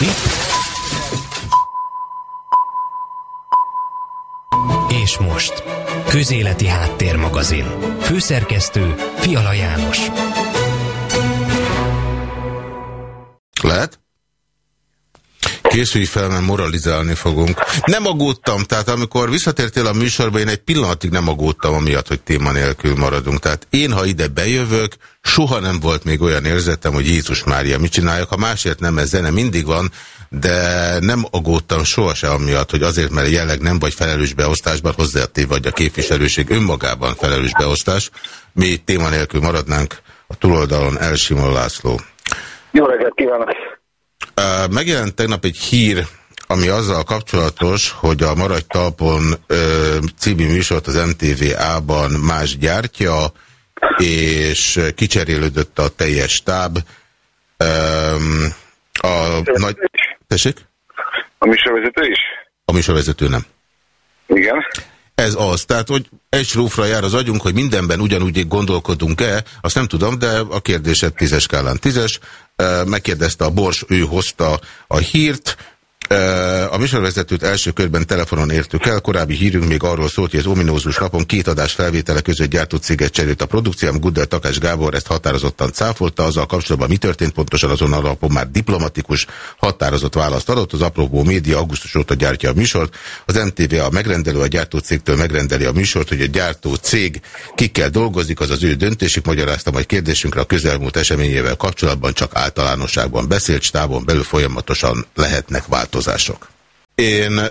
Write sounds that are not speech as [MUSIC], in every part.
Mi? És most. Közéleti Háttérmagazin. Főszerkesztő Fiala János. Készülj fel, mert moralizálni fogunk. Nem aggódtam, tehát amikor visszatértél a műsorba, én egy pillanatig nem aggódtam amiatt, hogy téma nélkül maradunk. Tehát én, ha ide bejövök, soha nem volt még olyan érzetem, hogy Jézus Mária, mit csináljak. Ha másért nem, ez zene mindig van, de nem aggódtam sohasem amiatt, hogy azért, mert jelleg nem vagy felelős beosztásban, hozzátéve vagy a képviselőség önmagában felelős beosztás. Mi téma nélkül maradnánk a túloldalon Elsimon László. Jó reggelt kívánok! Megjelent tegnap egy hír, ami azzal kapcsolatos, hogy a Maradj Talpon című műsort az MTV-ában más gyártja, és kicserélődött a teljes stáb. Ö, a nagy... Tessék? A műsorvezető is? A műsorvezető nem. Igen. Ez az. Tehát, hogy egy srófra jár az agyunk, hogy mindenben ugyanúgy gondolkodunk-e, azt nem tudom, de a kérdésed tízes skálán tízes. Megkérdezte a Bors, ő hozta a hírt, a műsorvezetőt első körben telefonon értük el, korábbi hírünk még arról szólt, hogy az ominózus napon két adás felvétele között gyártott céget cserélt a produkcióm, Guddel Takás Gábor ezt határozottan cáfolta, azzal kapcsolatban mi történt pontosan azon alapon már diplomatikus határozott választ adott, az apróbó média augusztus óta gyártja a műsort, az MTV a megrendelő a gyártó cégtől megrendeli a műsort, hogy a gyártó cég kikkel dolgozik, az az ő döntésük, magyarázta majd kérdésünkre a közelmúlt eseményével kapcsolatban csak általánosságban beszélt, stábon belül folyamatosan lehetnek változások változások. Én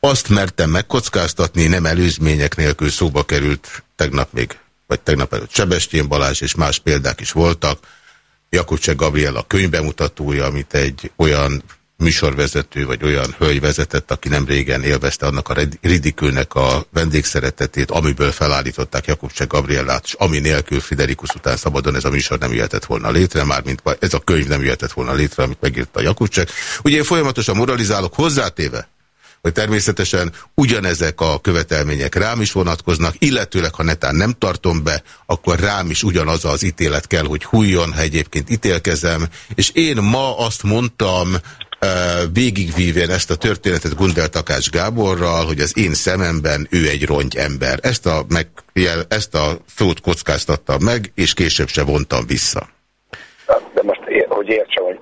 azt mertem megkockáztatni, nem előzmények nélkül szóba került tegnap még, vagy tegnap előtt Sebestyén Balázs és más példák is voltak. Jakubcsek Gabriela könyvbemutatója, amit egy olyan műsorvezető, vagy olyan hölgy vezetett, aki nem régen élvezte annak a ridikülnek a vendégszeretetét, amiből felállították Jakubcsek Gabriellát, és ami nélkül Friderikus után szabadon ez a műsor nem jöhetett volna létre, mármint ez a könyv nem jöhetett volna létre, amit megírta Jakubcsek. Ugye én folyamatosan moralizálok hozzátéve, hogy természetesen ugyanezek a követelmények rám is vonatkoznak, illetőleg ha netán nem tartom be, akkor rám is ugyanaz az ítélet kell, hogy hújjon, ha egyébként ítélkezem. És én ma azt mondtam végigvívén ezt a történetet Gundel Takács Gáborral, hogy az én szememben ő egy rongy ember. Ezt a, meg, ezt a szót kockáztattam meg, és később se vontam vissza. De most, hogy értsem, hogy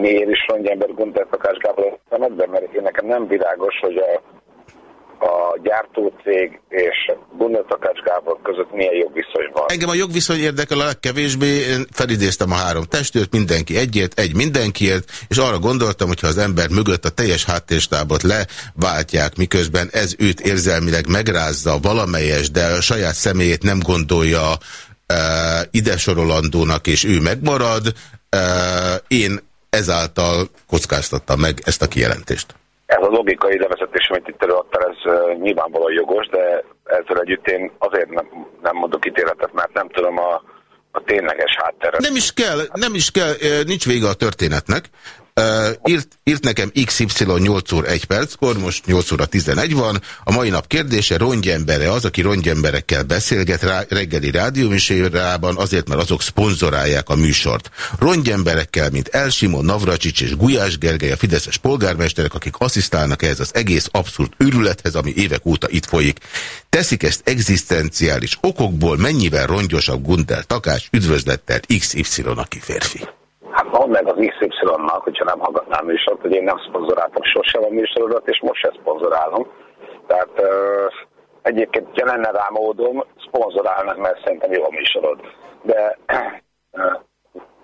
miért is rongy ember Gundel Takács Gábor szemedben, mert én nekem nem világos, hogy a a gyártócég és Gunnar Takács Gábor között milyen jogviszony van. Engem a jogviszony érdekel a legkevésbé, én felidéztem a három testőt, mindenki egyért, egy mindenkiért, és arra gondoltam, hogy ha az ember mögött a teljes háttérstábot leváltják, miközben ez őt érzelmileg megrázza valamelyes, de a saját személyét nem gondolja e, ide sorolandónak, és ő megmarad, e, én ezáltal kockáztattam meg ezt a kijelentést. Ez a logikai levezetés, amit itt előadtál, ez nyilvánvalóan jogos, de ezzel együtt én azért nem, nem mondok ítéletet, mert nem tudom a, a tényleges hátteret. Nem is kell, nem is kell, nincs vége a történetnek. Írt, írt nekem XY 8 óra 1 perckor, most 8 óra 11 van. A mai nap kérdése, rongyembere az, aki rongyemberekkel beszélget rá, reggeli rádióműsorában, azért, mert azok szponzorálják a műsort. Rongyemberekkel, mint Elsimon, Navracsics és Gulyás Gergely, a fideszes polgármesterek, akik asszisztálnak ehhez az egész abszurd őrülethez, ami évek óta itt folyik. Teszik ezt egzisztenciális okokból, mennyivel rongyosabb Gundel Takács, üdvözlettel XY, aki férfi. Van meg az XY-nak, hogyha nem hallgatnám műsort, hogy én nem szponzoráltam sosem a műsorodat, és most sem szponzorálom. Tehát uh, egyébként, ha lenne rá módom, szponzorálnak, mert szerintem jó a műsorod. De uh,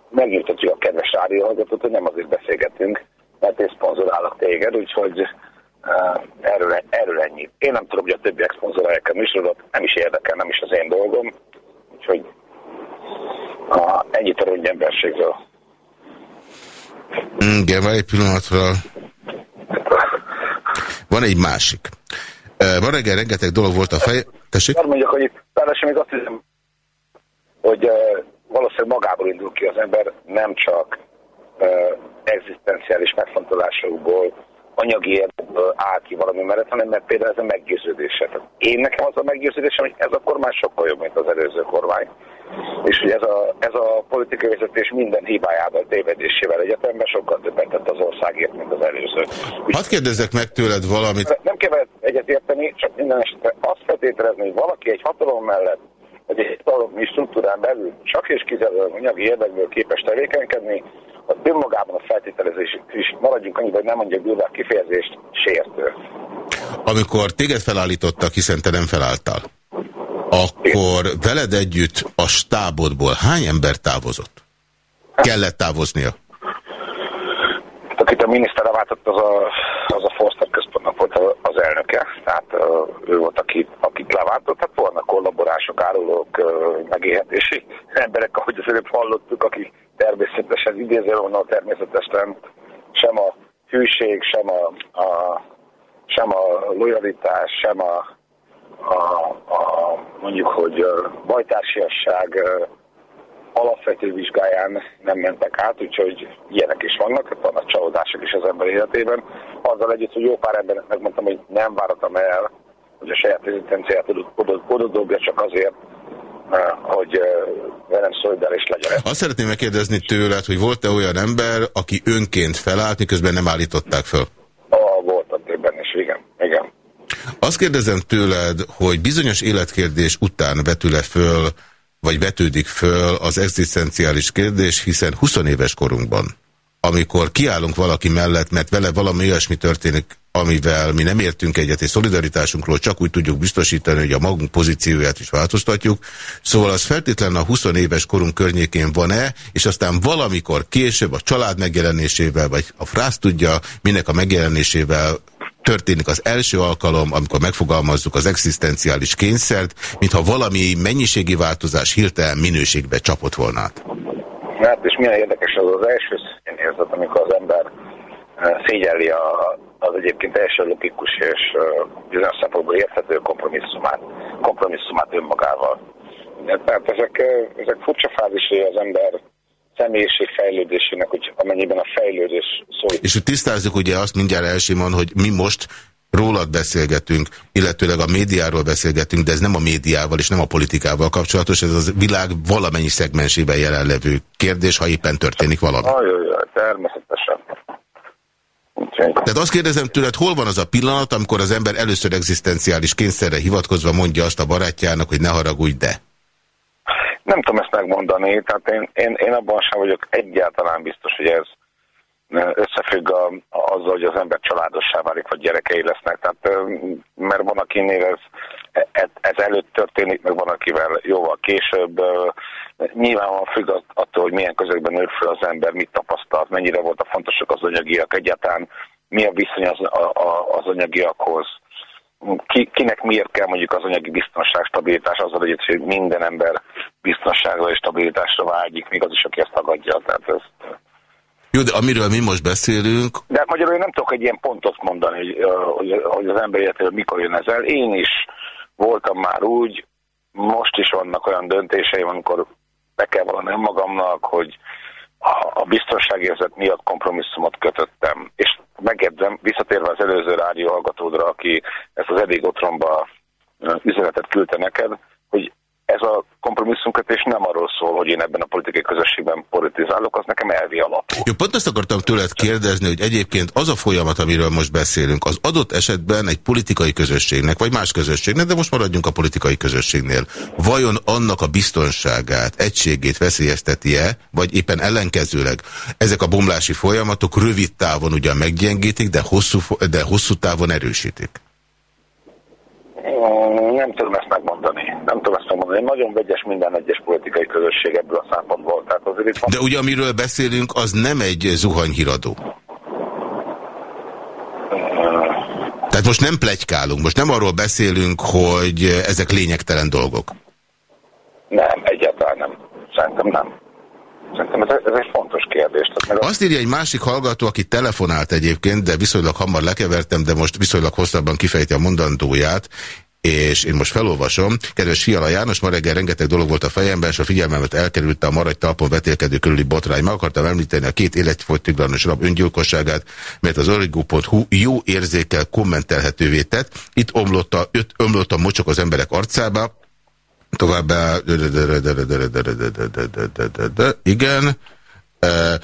megnyugtatjuk a kedves rádióhallgatót, hogy nem azért beszélgetünk, mert én szponzorálok téged, úgyhogy uh, erről, erről ennyi. Én nem tudom, hogy a többiek szponzorálják a műsorodat, nem is érdekel, nem is az én dolgom, úgyhogy uh, ennyit a emberségről. Igen, van egy pillanatra. Van egy másik. Ma reggel rengeteg dolog volt a fej... Tessék? Azt mondjak, hogy még azt hiszem, hogy valószínűleg magából indul ki az ember, nem csak egzisztenciális megfontolásokból, anyagi áll ki valami mellett, hanem mert például ez a meggyőződése. Tehát én nekem az a meggyőződésem, hogy ez a kormány sokkal jobb, mint az előző kormány. És hogy ez a, ez a politikai vezetés minden hibájával, tévedésével egyetemben sokkal többet tett az országért, mint az előző. Úgy, Hadd kérdezzek meg tőled valamit. Nem kell egyetérteni, csak minden esetre azt feltételezni, hogy valaki egy hatalom mellett hogy egy hatalmi struktúrán belül csak és kizárólag anyagi érdekből képes tevékenykedni, az önmagában a feltételezés is maradjunk annyi, hogy nem mondja bűnvel kifejezést sértő. Amikor téged felállítottak, hiszen te nem felálltál, akkor veled együtt a stábodból hány ember távozott? Kellett távoznia? Akit a miniszter váltott, az a, az a Forster központnak volt az elnöke, tehát ő volt, aki, akit leváltott, tehát volna kollaborások, árulók, megélhetési [LAUGHS] emberek, ahogy az előbb hallottuk, akik természetesen idézővonal természetesen sem a hűség, sem a, a, sem a lojalitás, sem a, a, a mondjuk, hogy bajtársiasság alapvető vizsgáján nem mentek át, úgyhogy ilyenek is vannak, hát vannak csalódások is az ember életében. Azzal együtt, hogy jó pár embernek megmondtam, hogy nem vártam el, hogy a saját rezidenciát oda, oda dobja csak azért, hogy velem szolidáris legyen. Azt szeretném megkérdezni tőled, hogy volt-e olyan ember, aki önként felállt, miközben nem állították fel? Ah, voltam többen is, igen. igen. Azt kérdezem tőled, hogy bizonyos életkérdés után vetül-e föl, vagy vetődik föl az egzisztenciális kérdés, hiszen 20 éves korunkban, amikor kiállunk valaki mellett, mert vele valami olyasmi történik, amivel mi nem értünk egyet, és szolidaritásunkról csak úgy tudjuk biztosítani, hogy a magunk pozícióját is változtatjuk. Szóval az feltétlenül a 20 éves korunk környékén van-e, és aztán valamikor később a család megjelenésével, vagy a frász tudja, minek a megjelenésével történik az első alkalom, amikor megfogalmazzuk az egzisztenciális kényszert, mintha valami mennyiségi változás hirtelen minőségbe csapott volna Hát és milyen érdekes az az első érzet, amikor az ember szégyelli a, az egyébként teljesen logikus és bizonyos szempontból érthető kompromisszumát, kompromisszumát önmagával. Tehát ezek, ezek furcsa fázisai az ember személyiség fejlődésének, hogy amennyiben a fejlődés szó. És hogy tisztázzuk ugye azt mindjárt elsimon, hogy mi most rólad beszélgetünk, illetőleg a médiáról beszélgetünk, de ez nem a médiával és nem a politikával kapcsolatos, ez az világ valamennyi szegmensében jelenlevő kérdés, ha éppen történik valami. Ajaj, természetesen. Tehát azt kérdezem tőled, hol van az a pillanat, amikor az ember először egzisztenciális kényszerre hivatkozva mondja azt a barátjának, hogy ne haragudj, de? Nem tudom ezt megmondani, tehát én, én, én abban sem vagyok egyáltalán biztos, hogy ez összefügg a, azzal, hogy az ember családossá válik, vagy gyerekei lesznek. Tehát, mert van, akinél ez, ez, ez előtt történik, meg van, akivel jóval később. Nyilvánvalóan függ attól, hogy milyen közegben nő fel az ember, mit tapasztalt, mennyire voltak fontosak az anyagiak egyáltalán, mi a viszony az, a, a, az anyagiakhoz ki, kinek miért kell mondjuk az anyagi biztonság, stabilitás, azzal együtt, hogy minden ember biztonságra és stabilitásra vágyik, még az is, aki ezt tagadja. Tehát ez... Jó, de amiről mi most beszélünk... De hát magyarul én nem tudok egy ilyen pontot mondani, hogy, hogy, hogy az ember életében mikor jön ez el. Én is voltam már úgy, most is vannak olyan döntéseim, amikor be kell valami magamnak, hogy a biztonságérzet miatt kompromisszumot kötöttem. És megjegyzem, visszatérve az előző rádió hallgatódra, aki ezt az eddig otromba üzenetet küldte neked, hogy ez a kompromisszumkötés nem arról szól, hogy én ebben a politikai közösségben politizálok, az nekem elvi alapú. Jó, pont azt akartam tőled kérdezni, hogy egyébként az a folyamat, amiről most beszélünk, az adott esetben egy politikai közösségnek, vagy más közösségnek, de most maradjunk a politikai közösségnél, vajon annak a biztonságát, egységét veszélyezteti-e, vagy éppen ellenkezőleg ezek a bomlási folyamatok rövid távon ugyan meggyengítik, de hosszú, de hosszú távon erősítik? Nem tudom ezt megmondani. Nem tudom ezt megmondani. Nagyon vegyes minden egyes politikai közösség ebből a szempontból. Tehát azért itt van... De ugye amiről beszélünk, az nem egy zuhanyhíradó. Tehát most nem plegykálunk, most nem arról beszélünk, hogy ezek lényegtelen dolgok. Nem, egyáltalán nem. Szerintem nem. Szerintem ez, ez egy fontos kérdés. Tehát Azt írja egy másik hallgató, aki telefonált egyébként, de viszonylag hamar lekevertem, de most viszonylag hosszabban kifejti a mondandóját. És én most felolvasom. Kedves Fiala János, ma reggel rengeteg dolog volt a fejemben, és a figyelmemet elkerülte a maradj talpon vetélkedő körüli botrány. Meg akartam említeni a két életfogytiglanos rab öngyilkosságát, mert az origo.hu jó érzékel kommentelhetővé tett. Itt omlott a, öt, omlott a mocsok az emberek arcába, továbbá igen,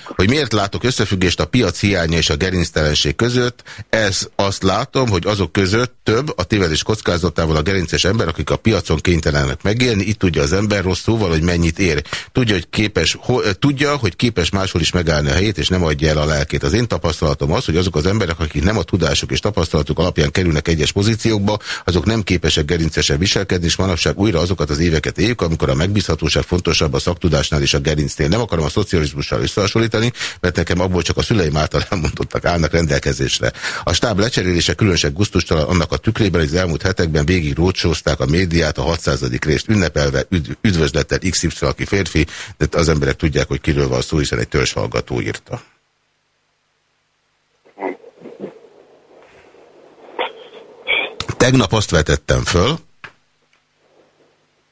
hogy miért látok összefüggést a piac hiánya és a gerinctelenség között, ez azt látom, hogy azok között több a tévedés kockázatával a gerinces ember, akik a piacon kénytelenek megélni, itt tudja az ember rossz szóval, hogy mennyit ér. Tudja, hogy képes, ho, tudja, hogy képes máshol is megállni a helyét, és nem adja el a lelkét. Az én tapasztalatom az, hogy azok az emberek, akik nem a tudásuk és tapasztalatuk alapján kerülnek egyes pozíciókba, azok nem képesek gerincesen viselkedni, és manapság újra azokat az éveket éljük, amikor a megbízhatóság fontosabb a szaktudásnál és a gerincnél. Nem akarom a szocializmussal összehasonlítani, mert nekem abból csak a szüleim által [LAUGHS] elmondottak állnak rendelkezésre. A stáb lecserélése különösen guztustalan annak a tükrében, hogy az elmúlt hetekben végig rócsózták a médiát a 600. részt ünnepelve üdv üdvözlettel XY, aki férfi, de az emberek tudják, hogy kiről van szó, hiszen egy törzshallgató írta. Tegnap azt vetettem föl,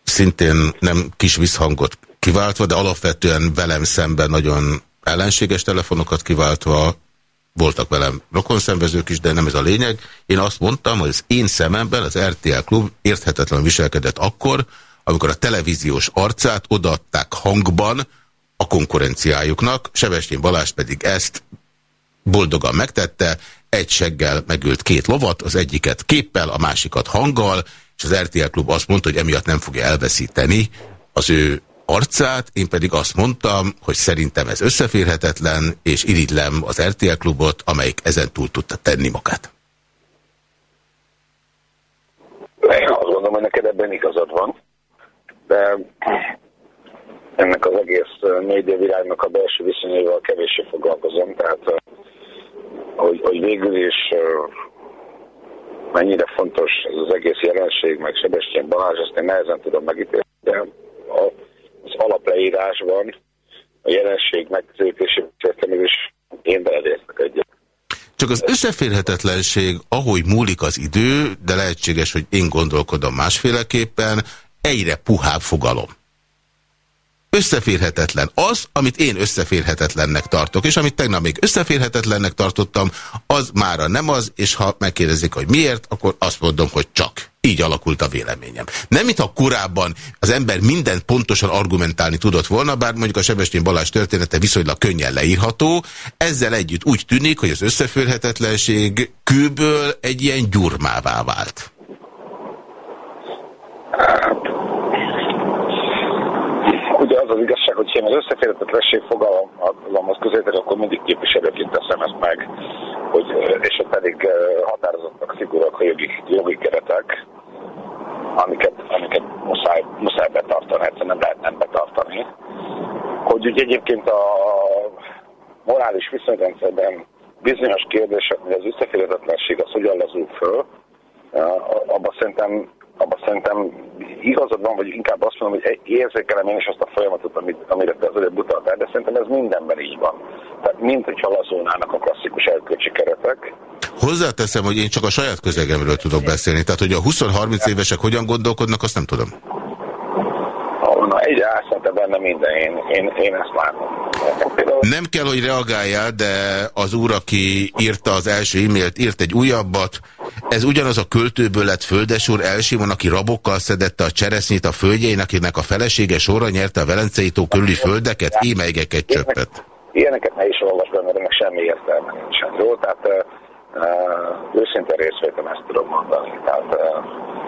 szintén nem kis visszhangot kiváltva, de alapvetően velem szemben nagyon ellenséges telefonokat kiváltva, voltak velem rokonszenvezők is, de nem ez a lényeg. Én azt mondtam, hogy az én szememben az RTL klub érthetetlen viselkedett akkor, amikor a televíziós arcát odaadták hangban a konkurenciájuknak, Sebestyén Balázs pedig ezt boldogan megtette, egy seggel megült két lovat, az egyiket képpel, a másikat hanggal, és az RTL klub azt mondta, hogy emiatt nem fogja elveszíteni az ő arcát, én pedig azt mondtam, hogy szerintem ez összeférhetetlen, és irigylem az RTL klubot, amelyik ezen túl tudta tenni magát. Én azt gondolom, hogy neked ebben igazad van, de ennek az egész médiavilágnak a belső viszonyaival kevéssé foglalkozom, tehát hogy, hogy végül is mennyire fontos ez az egész jelenség, meg Sebestyén Balázs, ezt én nehezen tudom megítélni, de a az alapleírásban a jelenség megközelítésében is én veled egyet. Csak az összeférhetetlenség, ahogy múlik az idő, de lehetséges, hogy én gondolkodom másféleképpen, egyre puhább fogalom. Összeférhetetlen az, amit én összeférhetetlennek tartok, és amit tegnap még összeférhetetlennek tartottam, az mára nem az, és ha megkérdezik, hogy miért, akkor azt mondom, hogy csak. Így alakult a véleményem. Nem, mintha korábban az ember mindent pontosan argumentálni tudott volna, bár mondjuk a Sebestyén Balázs története viszonylag könnyen leírható, ezzel együtt úgy tűnik, hogy az összeférhetetlenség kőből egy ilyen gyurmává vált. ugye az az igazság, hogy én az összeférhetetlenség fogalmaz közé, akkor mindig képviselőként teszem ezt meg, hogy, és pedig határozottak, szigorúak a jogi, jogi keretek, amiket, amiket muszáj, muszáj betartani, egyszerűen nem lehet nem betartani. Hogy ugye egyébként a morális viszonyrendszerben bizonyos kérdések, hogy az összeférhetetlenség az hogyan lazul föl, abban szerintem abban szerintem igazad van, vagy inkább azt mondom, hogy érzékelem én is azt a folyamatot, amit, amire te az előbb utaltál, de szerintem ez mindenben így van. Tehát mint hogyha lazulnának a klasszikus elkölcsi keretek. Hozzáteszem, hogy én csak a saját közegemről tudok beszélni, tehát hogy a 20-30 évesek hogyan gondolkodnak, azt nem tudom. Na, egy átszente benne minden, én, én, én ezt látom. Nem kell, hogy reagáljál, de az úr, aki írta az első e-mailt, írt egy újabbat. Ez ugyanaz a költőből lett földesúr Elsimon, aki rabokkal szedette a cseresznyét a földjein, akinek a felesége sorra nyerte a Velencei tó körüli földeket, émeigeket csöppet. Ilyeneket ne is olvas be, mert ennek semmi értelme nincsen. Jó, tehát uh, őszinte részvétem ezt tudom mondani. Tehát, uh,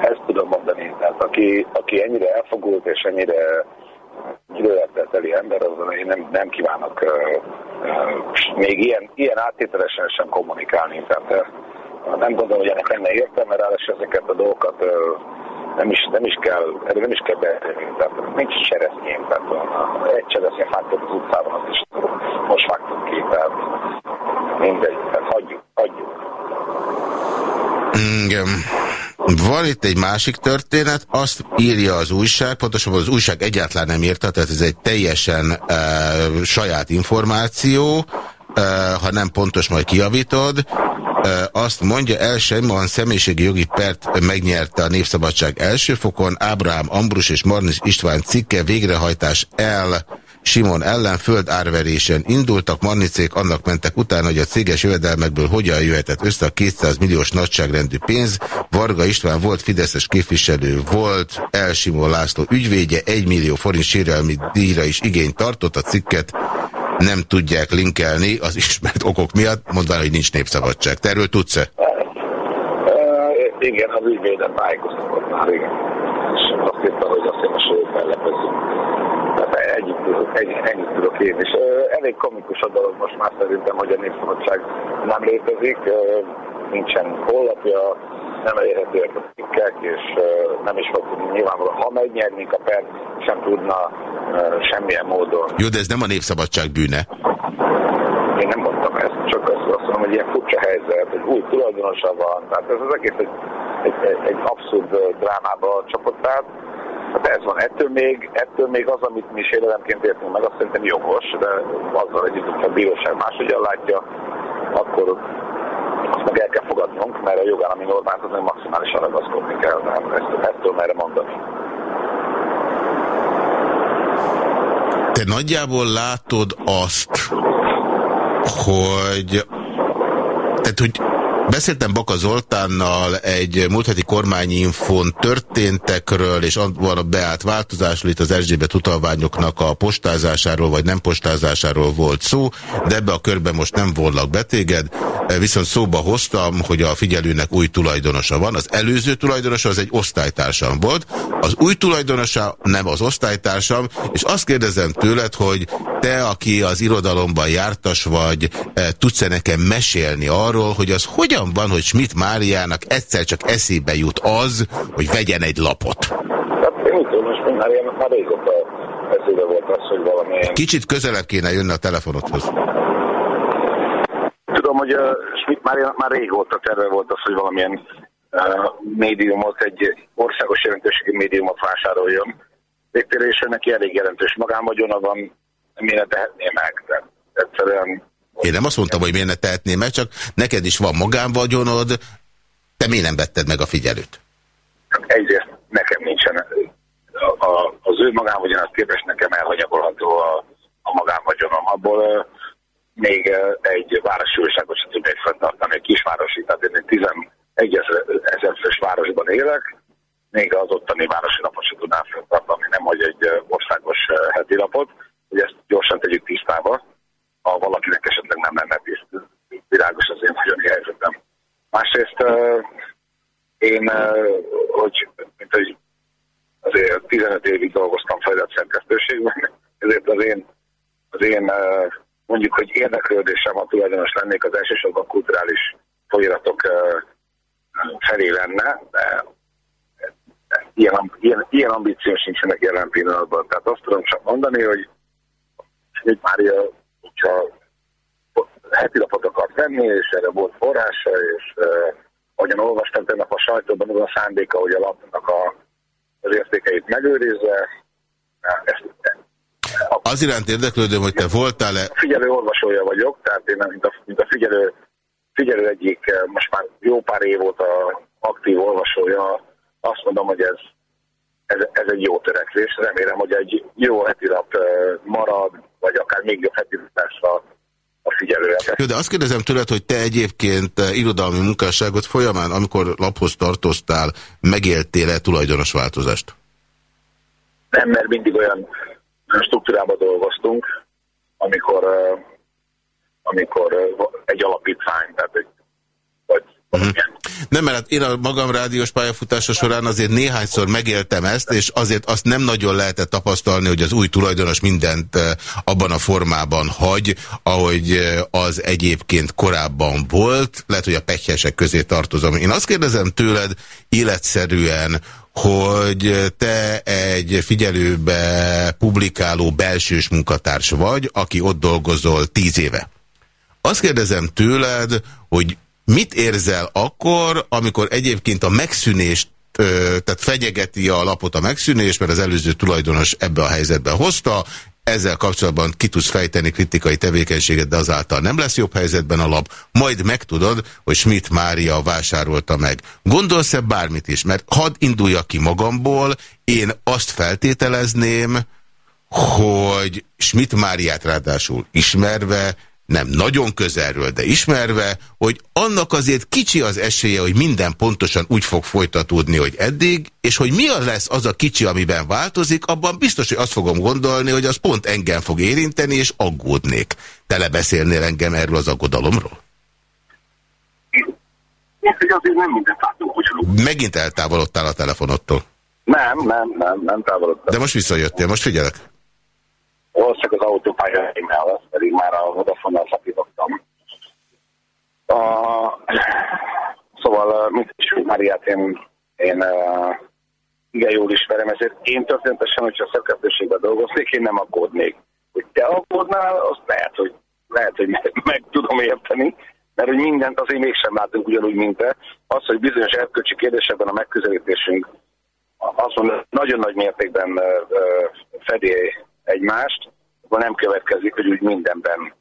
ezt tudom mondani. Tehát aki, aki ennyire elfogult és ennyire időlettel teli ember, azon én nem, nem kívánok uh, uh, még ilyen, ilyen áttételesen sem kommunikálni. Tehát uh, nem gondolom, hogy ennek lenne értelme, ráadásul ezeket a dolgokat uh, nem is, nem is kell, erre nem is kell beszélni. Tehát nincs cseresznyém, tehát uh, egy cseresznye fágtott az utcában, azt is most vágtunk ki, tehát mindegy, tehát hagyjuk, hagyjuk. Igen. Van itt egy másik történet, azt írja az újság, pontosabban az újság egyáltalán nem írta, tehát ez egy teljesen uh, saját információ, uh, ha nem pontos, majd kiavítod. azt mondja, El Sejman személyiségi jogi pert megnyerte a Népszabadság első fokon, Ábrahám Ambrus és Marnis István cikke végrehajtás el Simon ellen földárverésen indultak, Marnicék annak mentek utána, hogy a céges jövedelmekből hogyan jöhetett össze a 200 milliós nagyságrendű pénz. Varga István volt Fideszes képviselő, volt El Simon László ügyvédje, 1 millió forint sérelmi díjra is igényt tartott a cikket nem tudják linkelni az ismert okok miatt, mondván, hogy nincs népszabadság. Te erről tudsz-e? igen, az ügyvédet tájékoztatott már, igen. És azt írta, hogy azt javasoljuk fellepezzük. Tehát ennyit tudok, ennyit, tudok én is. Elég komikus a dolog most már szerintem, hogy a népszabadság nem létezik, nincsen honlapja, nem elérhetőek a cikkek, és nem is fog tudni nyilvánvalóan, ha megnyernénk a per, sem tudna semmilyen módon. Jó, de ez nem a népszabadság bűne. Én nem mondtam ezt, csak azt, azt mondom, hogy ilyen furcsa helyzet, hogy új tulajdonosa van, tehát ez az egész egy, egy, egy, egy abszurd drámába csapott át. Hát ez van, ettől még, ettől még az, amit mi sérelemként értünk meg, azt szerintem jogos, de azzal együtt, hogyha a bíróság máshogyan látja, akkor azt meg el kell fogadnunk, mert a jogállami normát meg maximálisan ragaszkodni kell, nem ezt, ettől merre mondani. Te nagyjából látod azt, hogy tehát, hogy Beszéltem Baka Zoltánnal egy múlt heti kormányinfon történtekről, és van a beállt változásról, itt az Erzsébet utalványoknak a postázásáról, vagy nem postázásáról volt szó, de ebbe a körbe most nem volnak betéged, viszont szóba hoztam, hogy a figyelőnek új tulajdonosa van. Az előző tulajdonosa az egy osztálytársam volt, az új tulajdonosa nem az osztálytársam, és azt kérdezem tőled, hogy te, aki az irodalomban jártas vagy, tudsz-e nekem mesélni arról, hogy az hogyan hogyan van, hogy Schmidt Máriának egyszer csak eszébe jut az, hogy vegyen egy lapot? Hát én úgy tudom, Schmidt Máriának már régóta eszébe volt az, hogy valamilyen... Kicsit közelebb kéne jönni a telefonodhoz. Tudom, hogy a Schmidt Máriának már régóta terve volt az, hogy valamilyen uh, médiumot, egy országos jelentőségi médiumot vásároljon. Végtére is neki elég jelentős magánvagyona van, miért ne tehetné meg. De egyszerűen én nem azt mondtam, hogy miért ne tehetném meg, csak neked is van magánvagyonod, te miért nem vetted meg a figyelőt? Egyrészt nekem nincsen. A, a, az ő magánvagyonat képes nekem elhanyagolható a, a magánvagyonom. Abból még egy városi újságot sem tudnék fenntartani, egy kisvárosi, tehát én egy 11 ezer városban élek, még az ottani városi lapot sem tudnám fenntartani, nem hogy egy országos heti lapot, hogy ezt gyorsan tegyük tisztába ha valakinek esetleg nem lenne világos az én vagyoni helyzetem. Másrészt én, hogy, mint hogy azért 15 évig dolgoztam fejlett szerkesztőségben, ezért az én, az én mondjuk, hogy érdeklődésem, ha tulajdonos lennék, az elsősorban kulturális folyiratok felé lenne, de ilyen, ilyen, ilyen ambíciós nincsenek jelen pillanatban. Tehát azt tudom csak mondani, hogy hogy Mária hogyha heti lapot akart venni, és erre volt forrása, és eh, ahogyan olvastam tegnap a sajtóban, az a szándéka, hogy a lapnak a, az értékeit megőrizze. Ezt, az iránt érdeklődöm, hogy te voltál-e... Figyelő olvasója vagyok, tehát én mint a, mint a figyelő, figyelő egyik, most már jó pár év volt a aktív olvasója, azt mondom, hogy ez, ez, ez egy jó törekvés. Remélem, hogy egy jó hetilap marad, vagy akár még jobb hetilap lesz a, a figyelőre. Jó, de azt kérdezem tőled, hogy te egyébként irodalmi munkásságot folyamán, amikor laphoz tartoztál, megéltél-e tulajdonos változást? Nem, mert mindig olyan struktúrában dolgoztunk, amikor, amikor egy alapítvány, tehát egy, mhm. Nem, mert hát én a magam rádiós pályafutása során azért néhányszor megéltem ezt, és azért azt nem nagyon lehetett tapasztalni, hogy az új tulajdonos mindent eh, abban a formában hagy, ahogy eh, az egyébként korábban volt. Lehet, hogy a pekjesek közé tartozom. Én azt kérdezem tőled életszerűen, hogy te egy figyelőbe publikáló belsős munkatárs vagy, aki ott dolgozol tíz éve. Azt kérdezem tőled, hogy Mit érzel akkor, amikor egyébként a megszűnést tehát fegyegeti a lapot a megszűnés, mert az előző tulajdonos ebbe a helyzetbe hozta, ezzel kapcsolatban ki tudsz fejteni kritikai tevékenységet, de azáltal nem lesz jobb helyzetben a lap, majd megtudod, hogy Schmidt Mária vásárolta meg. Gondolsz-e bármit is? Mert hadd induljak ki magamból, én azt feltételezném, hogy Schmidt Máriát ráadásul ismerve, nem nagyon közelről, de ismerve, hogy annak azért kicsi az esélye, hogy minden pontosan úgy fog folytatódni, hogy eddig, és hogy mi az lesz az a kicsi, amiben változik, abban biztos, hogy azt fogom gondolni, hogy az pont engem fog érinteni, és aggódnék. Tele beszélnél engem erről az aggodalomról? Megint eltávolodtál a telefonodtól. Nem, nem, nem, nem távolodtam. De most visszajöttél, most figyelek. Valószínűleg az autópálya lesz, pedig már a Vodafone-nal szakítottam. A... Szóval, mint is Máriát én, én uh, igen jól ismerem, ezért én történetesen, hogyha szerkesztőségben dolgoznék, én nem aggódnék. Hogy te aggódnál, azt lehet, hogy, lehet, hogy meg, meg tudom érteni, mert hogy mindent azért mégsem látunk ugyanúgy, mint te. Az, hogy bizonyos erkölcsi kérdésekben a megközelítésünk mondom, nagyon nagy mértékben fedi egymást, akkor nem következik, hogy úgy mindenben,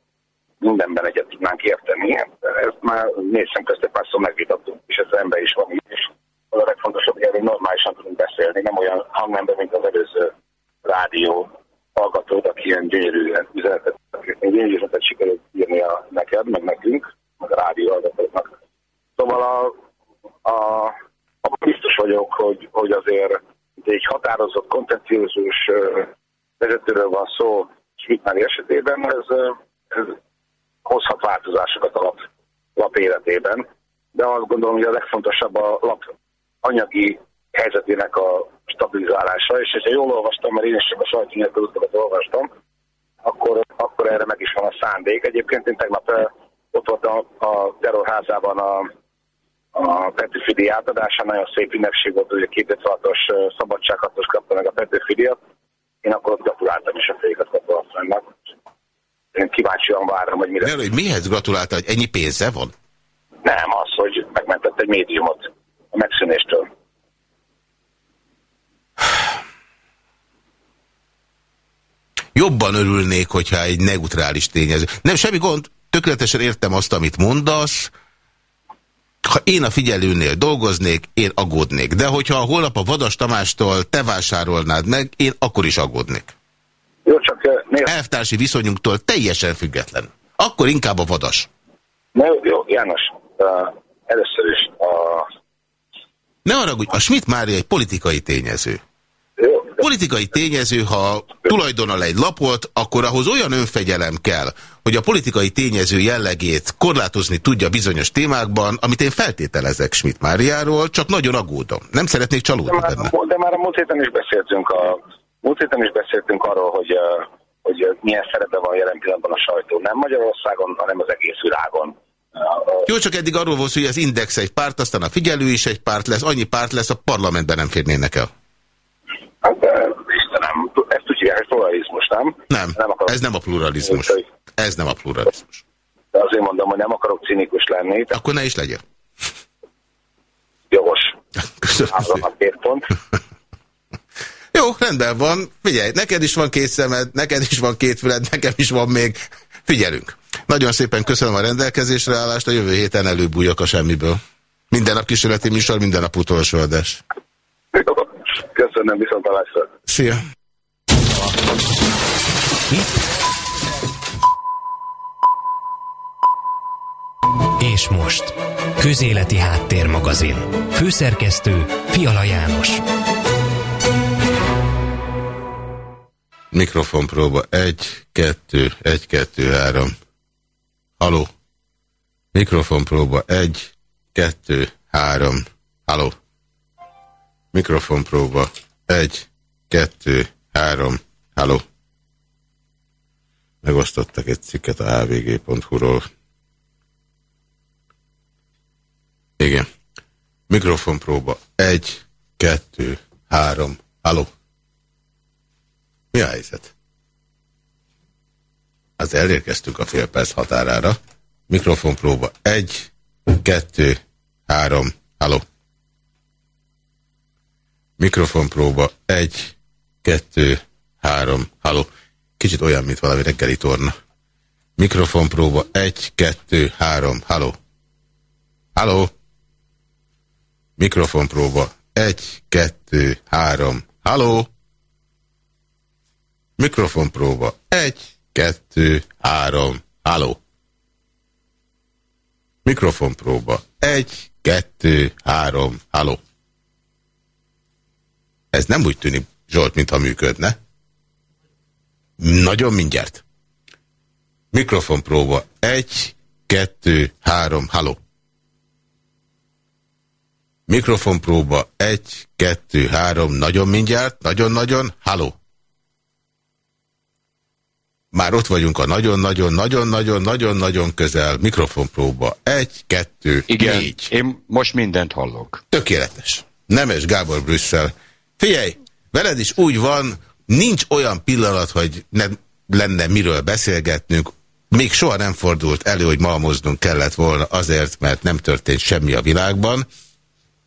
mindenben egyet tudnánk érteni. Ezt már négy szem között párszor megvitattuk, és ez ember is van és az a legfontosabb, hogy normálisan tudunk beszélni, nem olyan hangnemben, mint az előző rádió hallgatód, aki ilyen gyönyörű üzenetet, gyönyörű üzenetet sikerült a neked, meg nekünk, meg a rádió hallgatóknak. Szóval a, a, a biztos vagyok, hogy, hogy azért egy határozott, kontenciózus vezetőről van szó, Schmidt esetében ez, ez hozhat változásokat a lap, lap életében, de azt gondolom, hogy a legfontosabb a lap anyagi helyzetének a stabilizálása, és ha jól olvastam, mert én is csak a sajtónyelvőzőket olvastam, akkor, akkor erre meg is van a szándék. Egyébként én tegnap ott volt a, a terrorházában a, a Petőfi díj átadása, nagyon szép ünnepség volt, hogy a 2006-os szabadsághatos kapta meg a Petőfi díjat, én akkor ott gratuláltam is a főigazgató asszonynak. Én kíváncsian várom, hogy mire... De, hogy mihez gratulálta, hogy ennyi pénze van? Nem, az, hogy megmentett egy médiumot a megszűnéstől. Jobban örülnék, hogyha egy neutrális tényező. Nem, semmi gond, tökéletesen értem azt, amit mondasz, ha én a figyelőnél dolgoznék, én aggódnék. De hogyha holnap a Vadas Tamástól te vásárolnád meg, én akkor is aggódnék. Jó, csak nézd. Elvtársi viszonyunktól teljesen független. Akkor inkább a Vadas. Ne, jó, János, uh, először is a... Ne hogy a Schmidt Mária egy politikai tényező. Politikai tényező, ha tulajdonal egy lapot, akkor ahhoz olyan önfegyelem kell, hogy a politikai tényező jellegét korlátozni tudja bizonyos témákban, amit én feltételezek Schmidt Máriáról, csak nagyon aggódom. Nem szeretnék csalódni de már, benne. De már a múlt héten is beszéltünk, a, múlt héten is beszéltünk arról, hogy, hogy milyen szerepe van jelen pillanatban a sajtó. Nem Magyarországon, hanem az egész világon. Jó, csak eddig arról volt, hogy az Index egy párt, aztán a figyelő is egy párt lesz, annyi párt lesz, a parlamentben nem férnének el. Hát, Istenem, ezt úgy hívják, hogy pluralizmus, nem? Nem, nem ez nem a pluralizmus. Ez nem a pluralizmus. De azért mondom, hogy nem akarok cinikus lenni. De... Akkor ne is legyen. Jogos. [LAUGHS] Köszönöm. a két pont. [LAUGHS] Jó, rendben van. Figyelj, neked is van két szemed, neked is van két füled, nekem is van még. Figyelünk. Nagyon szépen köszönöm a rendelkezésre állást, a jövő héten előbújok a semmiből. Minden nap kísérleti műsor, minden nap utolsó adás. Köszönöm, viszont a Szia. És most, Közéleti Háttérmagazin. Főszerkesztő Fiala János. Mikrofonpróba 1, 2, 1, 2, 3. Haló. Mikrofonpróba 1, 2, 3. Haló. Mikrofonpróba 1, 2, 3. Haló. Megosztottak egy cikket a hvg.hu-ról. Igen. Mikrofonpróba. Egy, kettő, három. Halló. Mi a helyzet? Az elérkeztünk a fél perc határára. Mikrofonpróba. Egy, kettő, három. Halló. Mikrofonpróba. Egy, kettő, három. Halló. kicsit olyan, mint valami reggeli torna. Mikrofonpróba, egy, kettő, három, haló. Haló. Mikrofonpróba, egy, kettő, három, haló. Mikrofonpróba, egy, kettő, három, haló. Mikrofonpróba, egy, kettő, három, haló. Ez nem úgy tűnik, Zsolt, mintha működne. Nagyon mindjárt. Mikrofonpróba. Egy, kettő, három, haló. Mikrofonpróba. Egy, kettő, három, nagyon mindjárt, nagyon-nagyon, haló. Már ott vagyunk a nagyon-nagyon-nagyon-nagyon-nagyon-nagyon közel. Mikrofonpróba. Egy, kettő, Igen, négy. én most mindent hallok. Tökéletes. Nemes Gábor Brüsszel. Figyelj, veled is úgy van, nincs olyan pillanat, hogy nem lenne miről beszélgetnünk. Még soha nem fordult elő, hogy malmoznunk kellett volna azért, mert nem történt semmi a világban.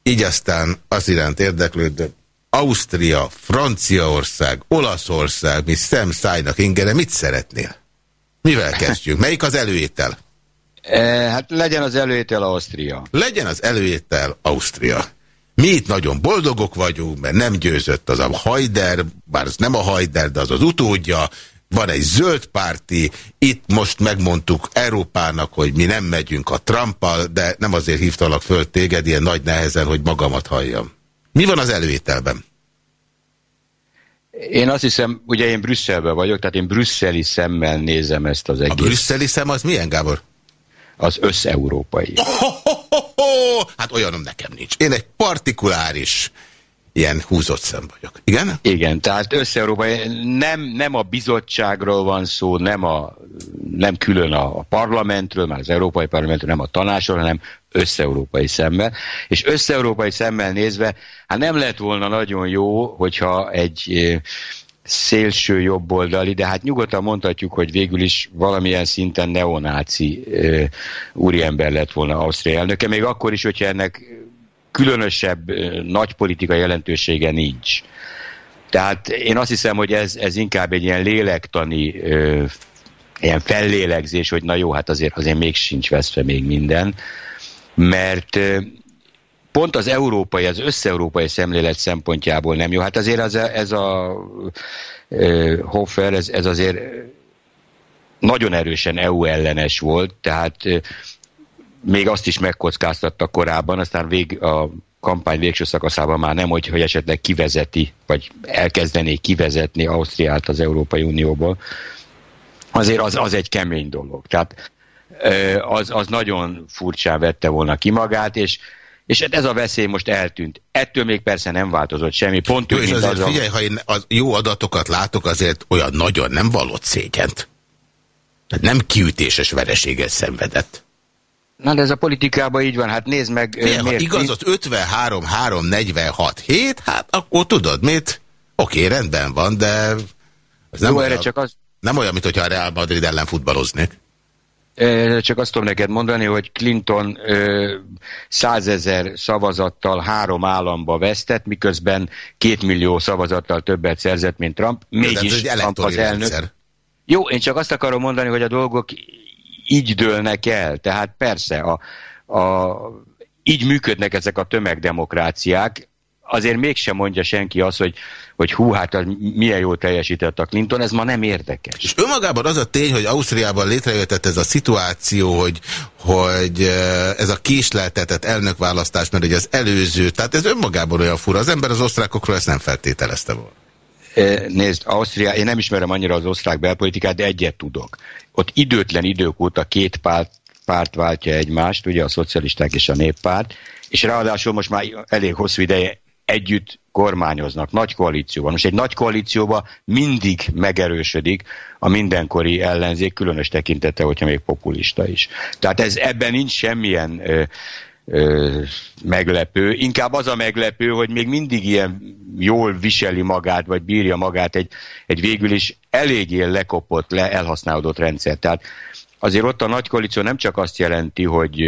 Így aztán az iránt érdeklődött. Ausztria, Franciaország, Olaszország, mi szem szájnak ingere, mit szeretnél? Mivel kezdjünk? Melyik az előétel? E, hát legyen az előétel Ausztria. Legyen az előétel Ausztria. Mi itt nagyon boldogok vagyunk, mert nem győzött az a Hajder, bár az nem a Hajder, de az az utódja, van egy zöld párti, itt most megmondtuk Európának, hogy mi nem megyünk a Trumpal, de nem azért hívtalak föl téged ilyen nagy nehezen, hogy magamat halljam. Mi van az előételben? Én azt hiszem, ugye én Brüsszelben vagyok, tehát én brüsszeli szemmel nézem ezt az egész. A brüsszeli szem az milyen, Gábor? Az összeurópai. Oh, oh, oh, oh, hát olyanom nekem nincs. Én egy partikuláris ilyen húzott szem vagyok. Igen? Igen, tehát összeurópai, nem, nem a bizottságról van szó, nem, a, nem külön a parlamentről, már az Európai Parlamentről, nem a tanácsról, hanem összeurópai szemmel. És összeurópai szemmel nézve, hát nem lett volna nagyon jó, hogyha egy szélső jobboldali, de hát nyugodtan mondhatjuk, hogy végül is valamilyen szinten neonáci úriember lett volna Ausztria elnöke, még akkor is, hogyha ennek különösebb nagy politikai jelentősége nincs. Tehát én azt hiszem, hogy ez, ez inkább egy ilyen lélektani, ö, ilyen fellélegzés, hogy na jó, hát azért, azért még sincs veszve még minden, mert ö, pont az európai, az összeurópai szemlélet szempontjából nem jó. Hát azért az, ez a ö, Hofer, ez, ez azért nagyon erősen EU ellenes volt, tehát még azt is megkockáztatta korábban, aztán vég, a kampány végső szakaszában már nem, hogy, hogy esetleg kivezeti, vagy elkezdené kivezetni Ausztriát az Európai Unióból. Azért az, az egy kemény dolog. Tehát az, az nagyon furcsán vette volna ki magát, és és ez a veszély most eltűnt. Ettől még persze nem változott semmi. Pont jó, és azért az figyelj, ha én az jó adatokat látok, azért olyan nagyon nem vallott szégyent. Tehát nem kiütéses vereséget szenvedett. Na de ez a politikában így van, hát nézd meg... Fél, miért, igaz, az 53, 3, 46, 7, hát akkor tudod mit? Oké, rendben van, de... Ez nem, Jó, olyan, csak az... nem olyan, mint hogyha a Real Madrid ellen futballoznék. Csak azt tudom neked mondani, hogy Clinton százezer szavazattal három államba vesztett, miközben két millió szavazattal többet szerzett, mint Trump. Mégis Trump az elnök. Rendszer. Jó, én csak azt akarom mondani, hogy a dolgok így dőlnek el. Tehát persze, a, a, így működnek ezek a tömegdemokráciák, azért mégsem mondja senki azt, hogy, hogy hú, hát milyen jól teljesített a Clinton, ez ma nem érdekes. És önmagában az a tény, hogy Ausztriában létrejöttett ez a szituáció, hogy, hogy ez a késleltetett elnökválasztás, mert ugye az előző, tehát ez önmagában olyan fura. Az ember az osztrákokról ezt nem feltételezte volna. Nézd, Ausztria, én nem ismerem annyira az osztrák belpolitikát, de egyet tudok. Ott időtlen idők óta két párt, párt váltja egymást, ugye a szocialisták és a néppárt, és ráadásul most már elég hosszú ideje együtt kormányoznak, nagy koalícióban. Most egy nagy koalícióban mindig megerősödik a mindenkori ellenzék, különös tekintete, hogyha még populista is. Tehát ez, ebben nincs semmilyen ö, ö, meglepő. Inkább az a meglepő, hogy még mindig ilyen jól viseli magát, vagy bírja magát egy, egy végül is eléggé lekopott, le, elhasználódott rendszer. Tehát azért ott a nagy koalíció nem csak azt jelenti, hogy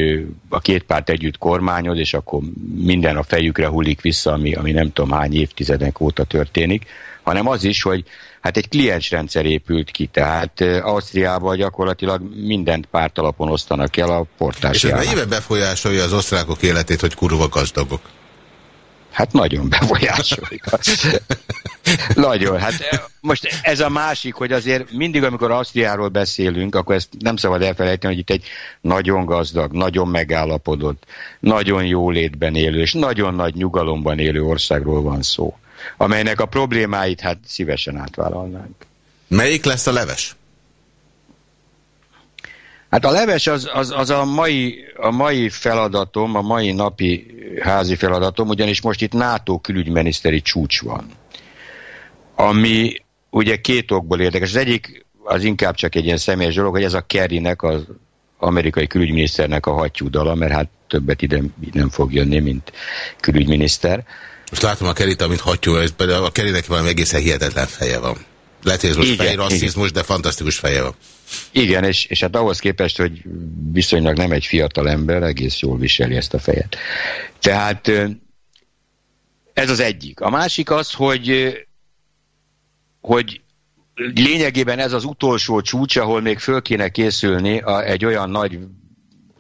a két párt együtt kormányoz, és akkor minden a fejükre hullik vissza, ami, ami nem tudom hány évtizedek óta történik, hanem az is, hogy hát egy kliensrendszer épült ki, tehát Ausztriában gyakorlatilag mindent pártalapon osztanak el a portás. És ez mennyiben befolyásolja az osztrákok életét, hogy kurva gazdagok? Hát nagyon befolyásolja. [LAUGHS] nagyon. Hát most ez a másik, hogy azért mindig, amikor Ausztriáról beszélünk, akkor ezt nem szabad elfelejteni, hogy itt egy nagyon gazdag, nagyon megállapodott, nagyon jó létben élő, és nagyon nagy nyugalomban élő országról van szó, amelynek a problémáit hát szívesen átvállalnánk. Melyik lesz a leves? Hát a leves az, az, az a, mai, a mai feladatom, a mai napi házi feladatom, ugyanis most itt NATO külügyminiszteri csúcs van, ami ugye két okból érdekes. Az egyik az inkább csak egy ilyen személyes dolog, hogy ez a Kerrynek, az amerikai külügyminiszternek a hattyúdala, mert hát többet ide nem fog jönni, mint külügyminiszter. Most látom a Kerryt, amit hattyú, a Kerrynek valami egészen hihetetlen feje van. Lehet, hogy ez most fejrasszizmus, de fantasztikus feje van. Igen, és, és hát ahhoz képest, hogy viszonylag nem egy fiatal ember, egész jól viseli ezt a fejet. Tehát ez az egyik. A másik az, hogy, hogy lényegében ez az utolsó csúcs, ahol még föl kéne készülni a, egy olyan nagy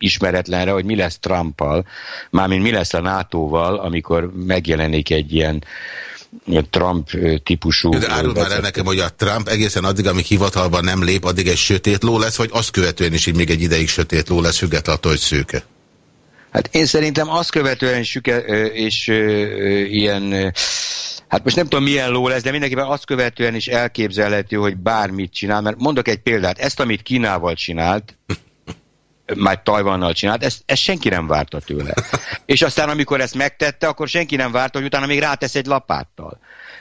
ismeretlenre, hogy mi lesz Trumpal, mármint mi lesz a NATO-val, amikor megjelenik egy ilyen Trump típusú... De árul már el nekem, hogy a Trump egészen addig, amíg hivatalban nem lép, addig egy sötét ló lesz, vagy azt követően is így még egy ideig sötét ló lesz, függetlenül attól, hogy szőke? Hát én szerintem azt követően süke, és ilyen Hát most nem tudom milyen ló lesz, de mindenképpen azt követően is elképzelhető, hogy bármit csinál, mert mondok egy példát, ezt, amit Kínával csinált, már Tajvannal csinált, ezt, ezt senki nem várta tőle. [LAUGHS] És aztán, amikor ezt megtette, akkor senki nem várta, hogy utána még rátesz egy lapáttal.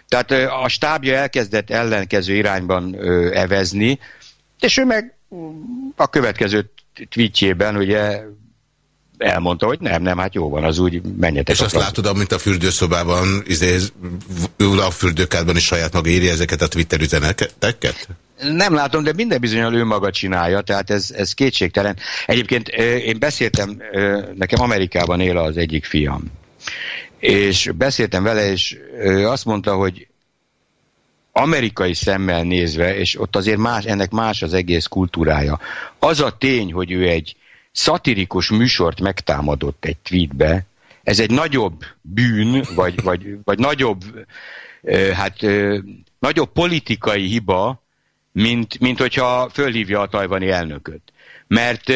Tehát a stábja elkezdett ellenkező irányban evezni, és ő meg a következő tweetjében ugye elmondta, hogy nem, nem, hát jó van, az úgy menjetek. És azt látod, mint a fürdőszobában, izé, ül a fürdőkádban is saját maga írja ezeket a Twitter üzeneteket? Nem látom, de minden bizonyal ő maga csinálja, tehát ez, ez kétségtelen. Egyébként én beszéltem, nekem Amerikában él az egyik fiam, és beszéltem vele, és azt mondta, hogy amerikai szemmel nézve, és ott azért más, ennek más az egész kultúrája. Az a tény, hogy ő egy szatirikus műsort megtámadott egy tweetbe, ez egy nagyobb bűn, vagy, vagy, vagy nagyobb, hát, nagyobb politikai hiba, mint, mint hogyha fölhívja a tajvani elnököt. Mert,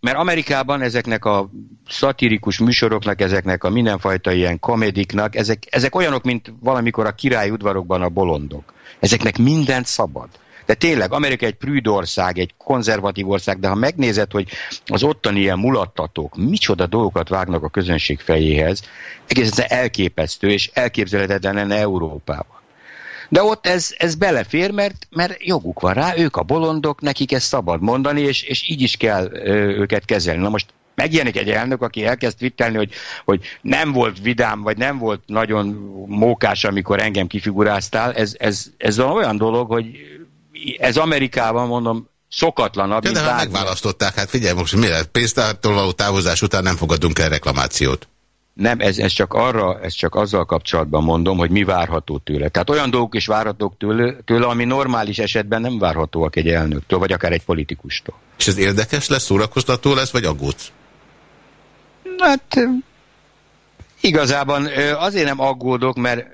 mert Amerikában ezeknek a szatirikus műsoroknak, ezeknek a mindenfajta ilyen komediknak, ezek, ezek olyanok, mint valamikor a király udvarokban a bolondok. Ezeknek mindent szabad. De tényleg, Amerika egy prűd ország, egy konzervatív ország, de ha megnézed, hogy az ottani ilyen mulattatók micsoda dolgokat vágnak a közönség fejéhez, egészen elképesztő és elképzelhetetlen lenne Európában. De ott ez, ez belefér, mert, mert joguk van rá, ők a bolondok, nekik ezt szabad mondani, és, és így is kell ö, őket kezelni. Na most megjelenik egy elnök, aki elkezd twittelni, hogy, hogy nem volt vidám, vagy nem volt nagyon mókás, amikor engem kifiguráztál, ez, ez, ez olyan dolog, hogy ez Amerikában, mondom, szokatlanabb. De, de hát megválasztották, hát figyelj, most mi lehet? Pénztártól való távozás után nem fogadunk el reklamációt. Nem, ez, ez csak arra, ez csak azzal kapcsolatban mondom, hogy mi várható tőle. Tehát olyan dolgok is várhatók tőle, tőle, ami normális esetben nem várhatóak egy elnöktől, vagy akár egy politikustól. És ez érdekes lesz, szórakoztató lesz, vagy aggódsz? Hát igazában azért nem aggódok, mert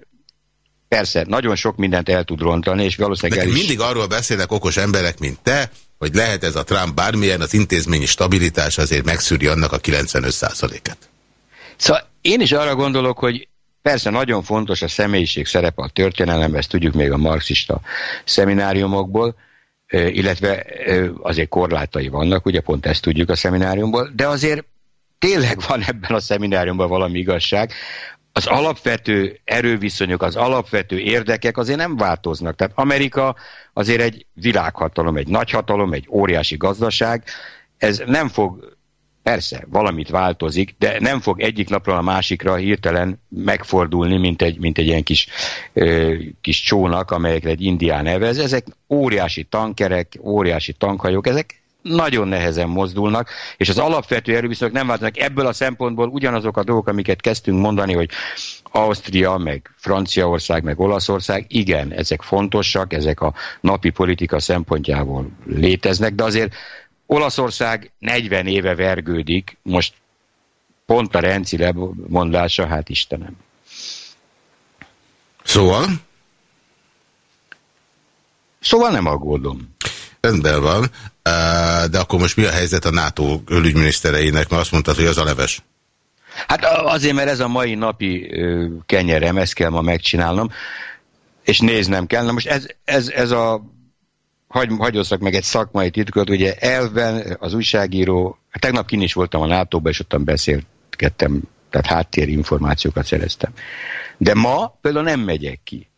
persze, nagyon sok mindent el tud rontani, és valószínűleg Nekem is... mindig arról beszélnek okos emberek, mint te, hogy lehet ez a Trump bármilyen, az intézményi stabilitás azért megszűri annak a 95%-et. Szóval én is arra gondolok, hogy persze nagyon fontos a személyiség szerepe a történelemben, ezt tudjuk még a marxista szemináriumokból, illetve azért korlátai vannak, ugye pont ezt tudjuk a szemináriumból, de azért tényleg van ebben a szemináriumban valami igazság. Az alapvető erőviszonyok, az alapvető érdekek azért nem változnak. Tehát Amerika azért egy világhatalom, egy nagyhatalom, egy óriási gazdaság, ez nem fog Persze, valamit változik, de nem fog egyik napról a másikra hirtelen megfordulni, mint egy, mint egy ilyen kis, ö, kis csónak, amelyekre egy indián nevez. Ezek óriási tankerek, óriási tankhajók, ezek nagyon nehezen mozdulnak, és az alapvető erőviszonyok nem változnak. Ebből a szempontból ugyanazok a dolgok, amiket kezdtünk mondani, hogy Ausztria, meg Franciaország, meg Olaszország, igen, ezek fontosak, ezek a napi politika szempontjából léteznek, de azért Olaszország 40 éve vergődik, most pont a Renci lemondása, hát Istenem. Szóval? Szóval nem aggódom. Rendben van, de akkor most mi a helyzet a NATO külügyminisztereinek, mert azt mondtad, hogy az a leves. Hát azért, mert ez a mai napi kenyerem, ezt kell ma megcsinálnom, és néznem kell. Na most ez, ez, ez a hagy, hagyozzak meg egy szakmai titkot, ugye elven az újságíró, tegnap kin is voltam a NATO-ba, és ottan beszélgettem, tehát háttérinformációkat szereztem. De ma például nem megyek ki.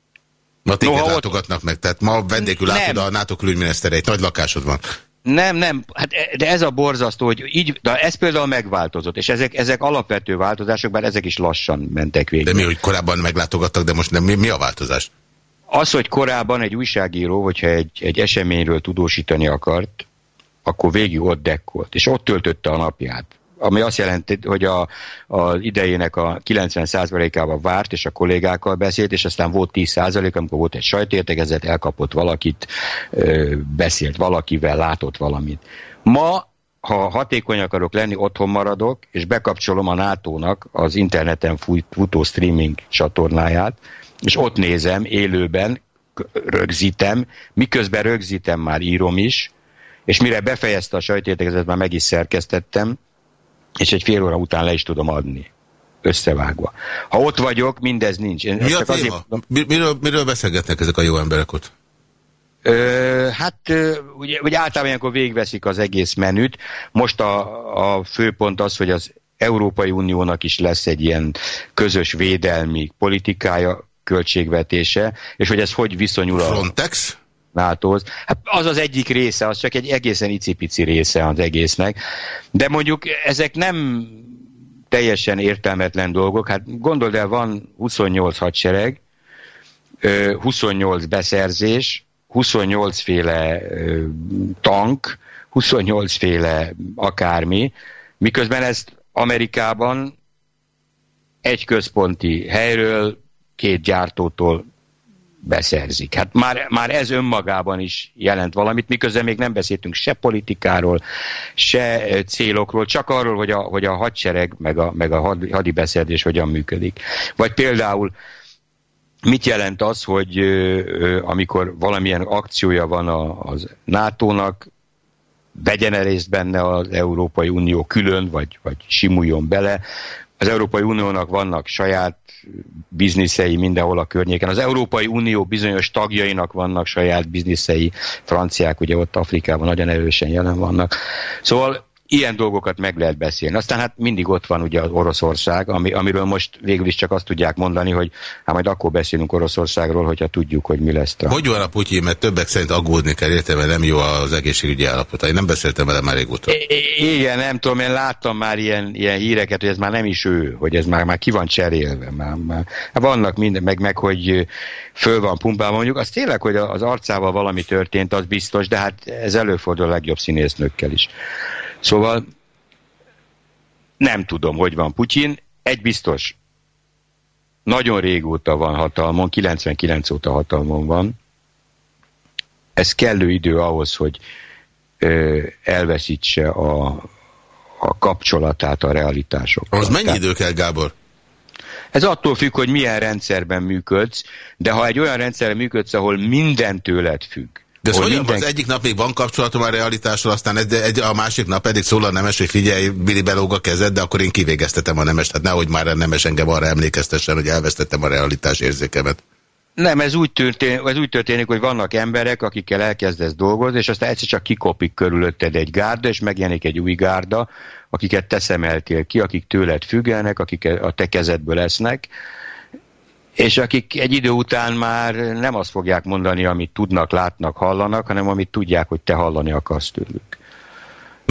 Ma téged Noha látogatnak ott... meg, tehát ma vendégül látod a NATO külügyminisztereit, nagy lakásod van. Nem, nem, hát e- de ez a borzasztó, hogy így, de ez például megváltozott, és ezek, ezek alapvető változások, bár ezek is lassan mentek végig. De mi, hogy korábban meglátogattak, de most nem, mi, mi a változás? Az, hogy korábban egy újságíró, hogyha egy, egy eseményről tudósítani akart, akkor végig ott dekkolt, és ott töltötte a napját ami azt jelenti, hogy a, az idejének a 90%-ával várt, és a kollégákkal beszélt, és aztán volt 10%, amikor volt egy sajtértekezet, elkapott valakit, beszélt valakivel, látott valamit. Ma ha hatékony akarok lenni, otthon maradok, és bekapcsolom a NATO-nak az interneten futó streaming csatornáját, és ott nézem élőben, rögzítem, miközben rögzítem, már írom is, és mire befejezte a sajtértekezet, már meg is szerkesztettem, és egy fél óra után le is tudom adni összevágva. Ha ott vagyok, mindez nincs. Én Mi a téma? Azért mondom, miről, miről beszélgetnek ezek a jó emberek ott? Ö, hát ugye, ugye általában ilyenkor végveszik az egész menüt. Most a, a főpont az, hogy az Európai Uniónak is lesz egy ilyen közös védelmi politikája, költségvetése, és hogy ez hogy viszonyul a... Frontex? NATO-hoz. Hát az az egyik része, az csak egy egészen icipici része az egésznek. De mondjuk ezek nem teljesen értelmetlen dolgok. Hát gondold el, van 28 hadsereg, 28 beszerzés, 28 féle tank, 28 féle akármi, miközben ezt Amerikában egy központi helyről, két gyártótól beszerzik. Hát már, már ez önmagában is jelent valamit, miközben még nem beszéltünk se politikáról, se célokról, csak arról, hogy a, hogy a hadsereg meg a, meg a had, hadi beszerzés hogyan működik. Vagy például mit jelent az, hogy amikor valamilyen akciója van a, az NATO-nak, vegyen -e részt benne az Európai Unió külön, vagy, vagy simuljon bele. Az Európai Uniónak vannak saját bizniszei mindenhol a környéken. Az Európai Unió bizonyos tagjainak vannak saját bizniszei, franciák ugye ott Afrikában nagyon erősen jelen vannak. Szóval ilyen dolgokat meg lehet beszélni. Aztán hát mindig ott van ugye az Oroszország, ami, amiről most végül is csak azt tudják mondani, hogy hát majd akkor beszélünk Oroszországról, hogyha tudjuk, hogy mi lesz. Hogy van a Putyin, mert többek szerint aggódni kell, értem, mert nem jó az egészségügyi állapota. Én nem beszéltem vele már régóta. I igen, nem tudom, én láttam már ilyen, ilyen híreket, hogy ez már nem is ő, hogy ez már, már ki van cserélve. Már, már. Hát vannak minden, meg, meg hogy föl van pumpálva. Mondjuk az tényleg, hogy az arcával valami történt, az biztos, de hát ez előfordul a legjobb színésznőkkel is. Szóval nem tudom, hogy van Putyin. Egy biztos, nagyon régóta van hatalmon, 99 óta hatalmon van. Ez kellő idő ahhoz, hogy ö, elveszítse a, a kapcsolatát a realitásokkal. Az mennyi idő kell, Gábor? Ez attól függ, hogy milyen rendszerben működsz, de ha egy olyan rendszerben működsz, ahol minden tőled függ, de szóval minden... az egyik nap még van kapcsolatom a realitással, aztán egy, egy, a másik nap pedig szól a nemes, hogy figyelj, Billy belóg a kezed, de akkor én kivégeztetem a nemes. Hát nehogy már a nemes engem arra emlékeztessen, hogy elvesztettem a realitás érzékemet. Nem, ez úgy, történik, ez úgy történik, hogy vannak emberek, akikkel elkezdesz dolgozni, és aztán egyszer csak kikopik körülötted egy gárda, és megjelenik egy új gárda, akiket te szemeltél ki, akik tőled függelnek, akik a te kezedből lesznek, és akik egy idő után már nem azt fogják mondani, amit tudnak, látnak, hallanak, hanem amit tudják, hogy te hallani akarsz tőlük.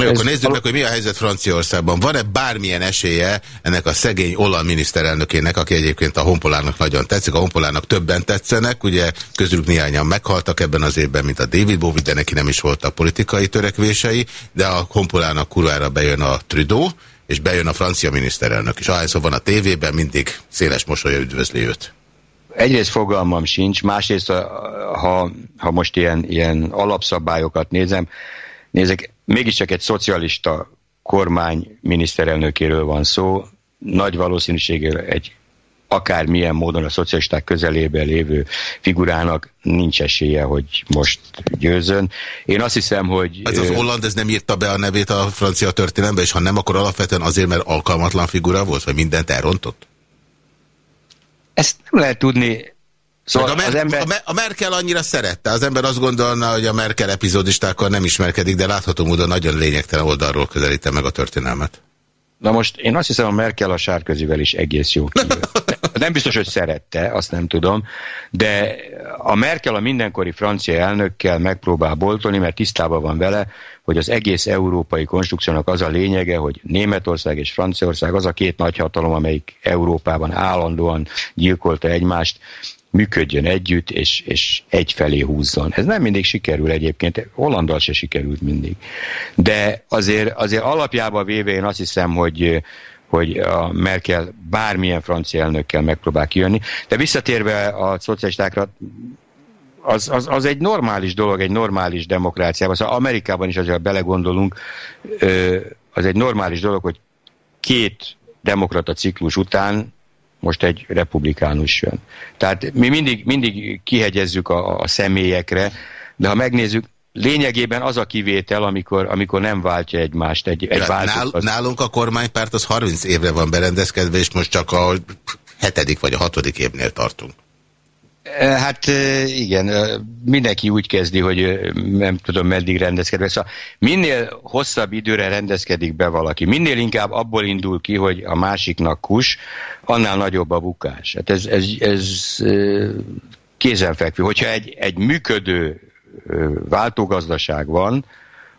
Na, akkor nézzük meg, hogy mi a helyzet Franciaországban. Van-e bármilyen esélye ennek a szegény olasz miniszterelnökének, aki egyébként a honpolának nagyon tetszik, a honpolának többen tetszenek, ugye közülük néhányan meghaltak ebben az évben, mint a David Bowie, de neki nem is voltak politikai törekvései, de a honpolának kurvára bejön a Trudeau, és bejön a francia miniszterelnök is. Ahányszor van a tévében, mindig széles mosolya üdvözli őt. Egyrészt fogalmam sincs, másrészt, ha, ha most ilyen, ilyen alapszabályokat nézem, nézek, mégiscsak egy szocialista kormány miniszterelnökéről van szó, nagy valószínűséggel egy akármilyen módon a szocialisták közelében lévő figurának nincs esélye, hogy most győzön. Én azt hiszem, hogy... Ez az Holland, ez nem írta be a nevét a francia történelembe, és ha nem, akkor alapvetően azért, mert alkalmatlan figura volt, vagy mindent elrontott? Ezt nem lehet tudni. Szóval a, Mer az ember... a Merkel annyira szerette. Az ember azt gondolna, hogy a Merkel epizódistákkal nem ismerkedik, de látható módon nagyon lényegtelen oldalról közelítem meg a történelmet. Na most én azt hiszem, a Merkel a Sárközivel is egész jó [LAUGHS] Nem biztos, hogy szerette, azt nem tudom, de a Merkel a mindenkori francia elnökkel megpróbál boltolni, mert tisztában van vele, hogy az egész európai konstrukciónak az a lényege, hogy Németország és Franciaország az a két nagyhatalom, amelyik Európában állandóan gyilkolta egymást, működjön együtt, és, és egyfelé húzzon. Ez nem mindig sikerül egyébként, Hollandal se sikerült mindig. De azért, azért alapjában véve én azt hiszem, hogy, hogy a Merkel bármilyen francia elnökkel megpróbál kijönni. De visszatérve a szocialistákra, az, az, az egy normális dolog, egy normális demokráciában. Szóval Amerikában is azért belegondolunk, az egy normális dolog, hogy két demokrata ciklus után most egy republikánus jön. Tehát mi mindig, mindig kihegyezzük a, a személyekre, de ha megnézzük, lényegében az a kivétel, amikor, amikor nem váltja egymást egy, egy Nál. Nálunk a kormánypárt az 30 évre van berendezkedve, és most csak a hetedik vagy a hatodik évnél tartunk. Hát igen, mindenki úgy kezdi, hogy nem tudom meddig rendezkedve. Szóval minél hosszabb időre rendezkedik be valaki, minél inkább abból indul ki, hogy a másiknak kus, annál nagyobb a bukás. Hát ez, ez, ez kézenfekvő. Hogyha egy, egy működő váltógazdaság van,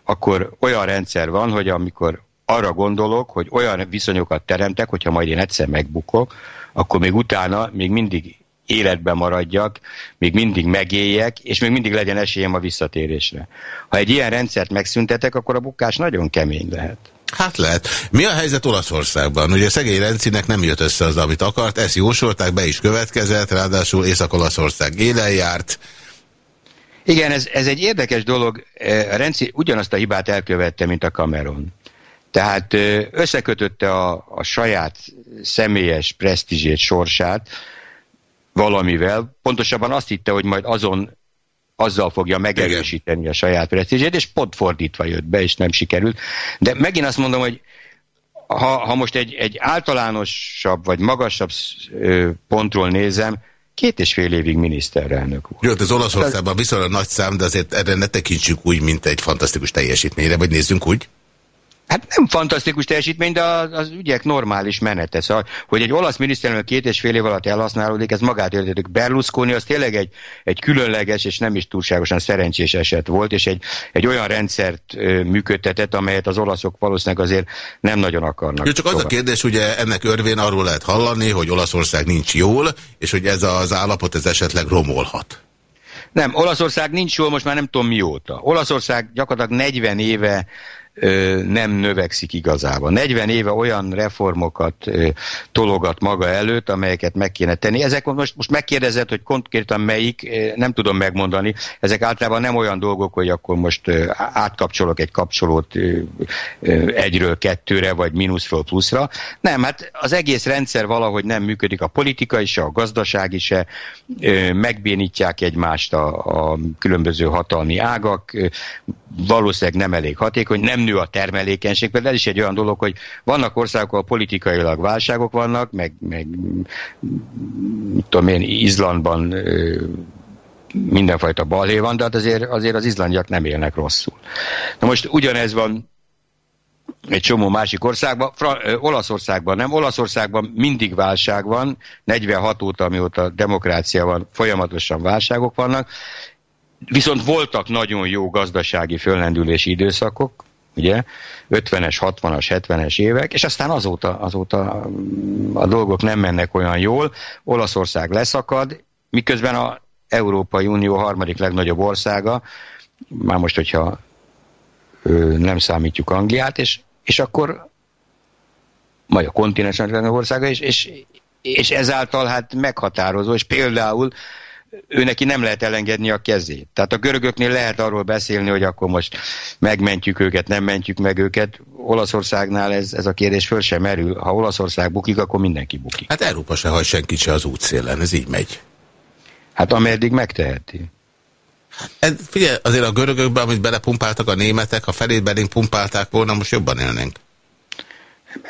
akkor olyan rendszer van, hogy amikor arra gondolok, hogy olyan viszonyokat teremtek, hogyha majd én egyszer megbukok, akkor még utána még mindig életben maradjak, még mindig megéljek, és még mindig legyen esélyem a visszatérésre. Ha egy ilyen rendszert megszüntetek, akkor a bukás nagyon kemény lehet. Hát lehet. Mi a helyzet Olaszországban? Ugye szegény Rencinek nem jött össze az, amit akart, ezt jósolták, be is következett, ráadásul Észak-Olaszország élen járt. Igen, ez, ez egy érdekes dolog. A Renci ugyanazt a hibát elkövette, mint a Cameron. Tehát összekötötte a, a saját személyes presztízsét, sorsát, valamivel, pontosabban azt hitte, hogy majd azon azzal fogja megerősíteni a saját presztízsét, és pont fordítva jött be, és nem sikerült. De megint azt mondom, hogy ha, ha most egy, egy általánosabb vagy magasabb pontról nézem, két és fél évig miniszterelnök úr. Jó, ez Olaszországban viszonylag nagy szám, de azért erre ne tekintsük úgy, mint egy fantasztikus teljesítményre, vagy nézzünk úgy? Hát nem fantasztikus teljesítmény, de az, az ügyek normális menete. Szóval, hogy egy olasz miniszterelnök két és fél év alatt elhasználódik, ez magát értettük. Berlusconi az tényleg egy, egy különleges és nem is túlságosan szerencsés eset volt, és egy, egy olyan rendszert ö, működtetett, amelyet az olaszok valószínűleg azért nem nagyon akarnak. Jó, csak az a kérdés, ugye ennek örvén arról lehet hallani, hogy Olaszország nincs jól, és hogy ez az állapot ez esetleg romolhat. Nem, Olaszország nincs jól, most már nem tudom mióta. Olaszország gyakorlatilag 40 éve nem növekszik igazából. 40 éve olyan reformokat tologat maga előtt, amelyeket meg kéne tenni. Ezek most, most megkérdezett, hogy konkrétan melyik, nem tudom megmondani. Ezek általában nem olyan dolgok, hogy akkor most átkapcsolok egy kapcsolót egyről kettőre, vagy mínuszról pluszra. Nem, hát az egész rendszer valahogy nem működik. A politika is, a gazdaság is, megbénítják egymást a, a különböző hatalmi ágak, valószínűleg nem elég hatékony, nem nő a termelékenység, például ez is egy olyan dolog, hogy vannak országok, ahol politikailag válságok vannak, meg, meg tudom én, Izlandban mindenfajta balhé van, de hát azért, azért az izlandiak nem élnek rosszul. Na most ugyanez van egy csomó másik országban, Fra Olaszországban nem, Olaszországban mindig válság van, 46 óta, amióta demokrácia van, folyamatosan válságok vannak, Viszont voltak nagyon jó gazdasági föllendülési időszakok, ugye, 50-es, 60-as, 70-es évek, és aztán azóta, azóta a dolgok nem mennek olyan jól, Olaszország leszakad, miközben a Európai Unió harmadik legnagyobb országa, már most, hogyha nem számítjuk Angliát, és, és akkor majd a kontinens legnagyobb országa, és, és, és ezáltal hát meghatározó, és például ő neki nem lehet elengedni a kezét. Tehát a görögöknél lehet arról beszélni, hogy akkor most megmentjük őket, nem mentjük meg őket. Olaszországnál ez, ez a kérdés föl sem merül. Ha Olaszország bukik, akkor mindenki bukik. Hát Európa se hagy senki se az útszélen, ez így megy. Hát ameddig megteheti. Hát, figyelj, azért a görögökben, amit belepumpáltak a németek, ha felét belénk pumpálták volna, most jobban élnénk.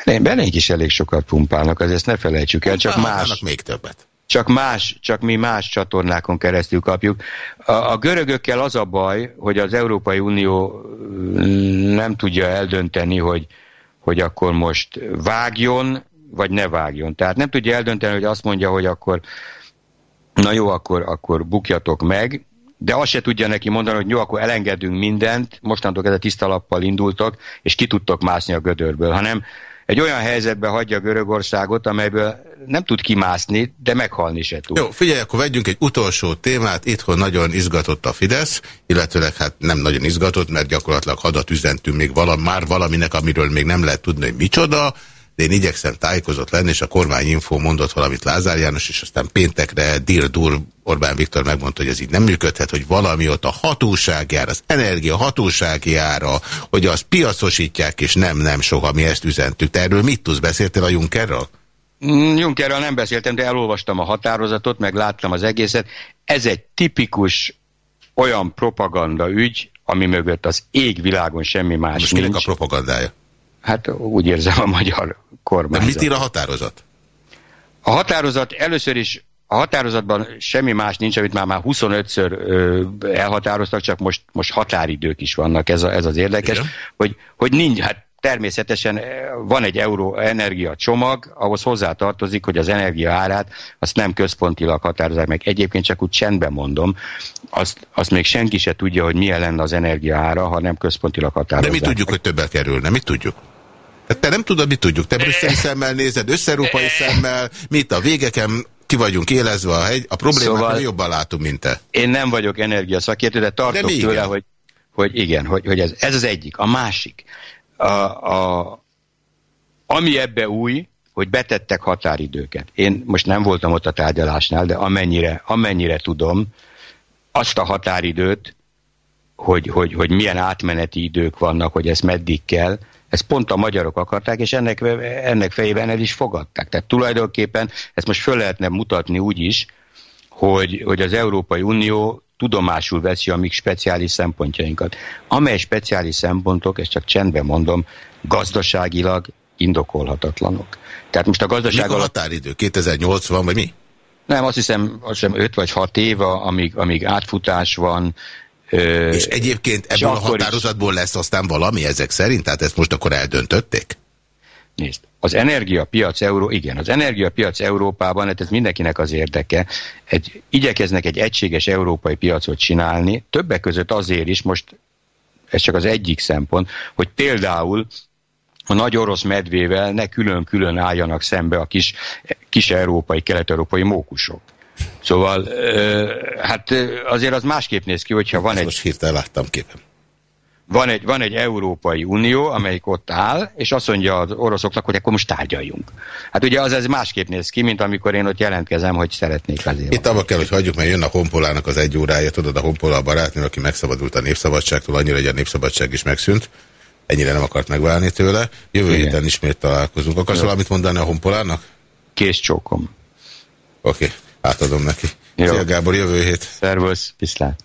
Belénk is elég sokat pumpálnak, azért ezt ne felejtsük el, csak más. még többet csak más, csak mi más csatornákon keresztül kapjuk. A, a görögökkel az a baj, hogy az Európai Unió nem tudja eldönteni, hogy, hogy akkor most vágjon, vagy ne vágjon. Tehát nem tudja eldönteni, hogy azt mondja, hogy akkor na jó, akkor, akkor bukjatok meg, de azt se tudja neki mondani, hogy jó, akkor elengedünk mindent, mostantól ez a tiszta lappal indultok, és ki tudtok mászni a gödörből, hanem egy olyan helyzetbe hagyja Görögországot, amelyből nem tud kimászni, de meghalni se tud. Jó, figyelj, akkor vegyünk egy utolsó témát. Itthon nagyon izgatott a Fidesz, illetőleg hát nem nagyon izgatott, mert gyakorlatilag hadat üzentünk még valam, már valaminek, amiről még nem lehet tudni, hogy micsoda de én igyekszem tájékozott lenni, és a kormányinfó mondott valamit Lázár János, és aztán péntekre Dirdur Orbán Viktor megmondta, hogy ez így nem működhet, hogy valami ott a hatóságjára, az energia hatóságjára, hogy azt piacosítják, és nem, nem soha, mi ezt üzentük. Te erről mit tudsz? Beszéltél a Junckerről? Mm, Junckerről nem beszéltem, de elolvastam a határozatot, meg láttam az egészet. Ez egy tipikus olyan propaganda ügy, ami mögött az égvilágon semmi más Most nincs. a propagandája? Hát úgy érzem a magyar kormányzat. De mit ír a határozat? A határozat először is a határozatban semmi más nincs, amit már, már 25-ször ö, elhatároztak, csak most, most határidők is vannak, ez, a, ez az érdekes, hogy, hogy nincs, hát természetesen van egy euró energia csomag, ahhoz hozzátartozik, hogy az energia árát azt nem központilag határozzák meg. Egyébként csak úgy csendben mondom, azt, azt még senki se tudja, hogy milyen lenne az energia ára, ha nem központilag határozzák. De mi tudjuk, hogy többet kerülne, mit tudjuk? Te nem tudod, mit tudjuk. Te brüsszeli szemmel nézed, összeurópai szemmel, mit a végeken ki vagyunk élezve a hegy, a problémát szóval mi jobban látunk, mint te. Én nem vagyok energiaszakértő, de tartok de tőle, hogy, hogy igen, hogy, hogy ez, ez az egyik. A másik, a, a, ami ebbe új, hogy betettek határidőket. Én most nem voltam ott a tárgyalásnál, de amennyire, amennyire tudom, azt a határidőt, hogy, hogy, hogy milyen átmeneti idők vannak, hogy ez meddig kell, ezt pont a magyarok akarták, és ennek, ennek fejében el is fogadták. Tehát tulajdonképpen ezt most föl lehetne mutatni úgy is, hogy, hogy az Európai Unió tudomásul veszi a mi speciális szempontjainkat. Amely speciális szempontok, ezt csak csendben mondom, gazdaságilag indokolhatatlanok. Tehát most a gazdaság... Mikor a határidő? 2080 vagy mi? Nem, azt hiszem, azt hiszem 5 vagy 6 éve, amíg, amíg átfutás van, és egyébként ebből a határozatból is... lesz aztán valami ezek szerint? Tehát ezt most akkor eldöntötték? Nézd, az energiapiac Euró, igen, az energiapiac Európában, hát ez mindenkinek az érdeke, egy, igyekeznek egy egységes európai piacot csinálni, többek között azért is, most ez csak az egyik szempont, hogy például a nagy orosz medvével ne külön-külön álljanak szembe a kis, kis európai, kelet-európai mókusok. Szóval, hát azért az másképp néz ki, hogyha van egy... Most hirtelen láttam képen. Van egy, van egy Európai Unió, amelyik ott áll, és azt mondja az oroszoknak, hogy akkor most tárgyaljunk. Hát ugye az ez másképp néz ki, mint amikor én ott jelentkezem, hogy szeretnék azért. Itt abba kell, hogy hagyjuk, mert jön a Honpolának az egy órája, tudod, a Honpola a barátnő, aki megszabadult a népszabadságtól, annyira, hogy a népszabadság is megszűnt. Ennyire nem akart megválni tőle. Jövő Igen. héten ismét találkozunk. Akarsz valamit mondani a Honpolának? Kész csókom. Oké. Okay. Átadom neki. Jó. Szia Gábor, jövő hét. Szervusz, viszlát.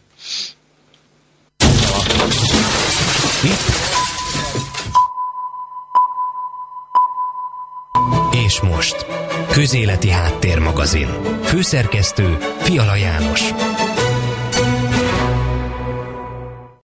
És most, Közéleti Háttérmagazin. Főszerkesztő Fiala János.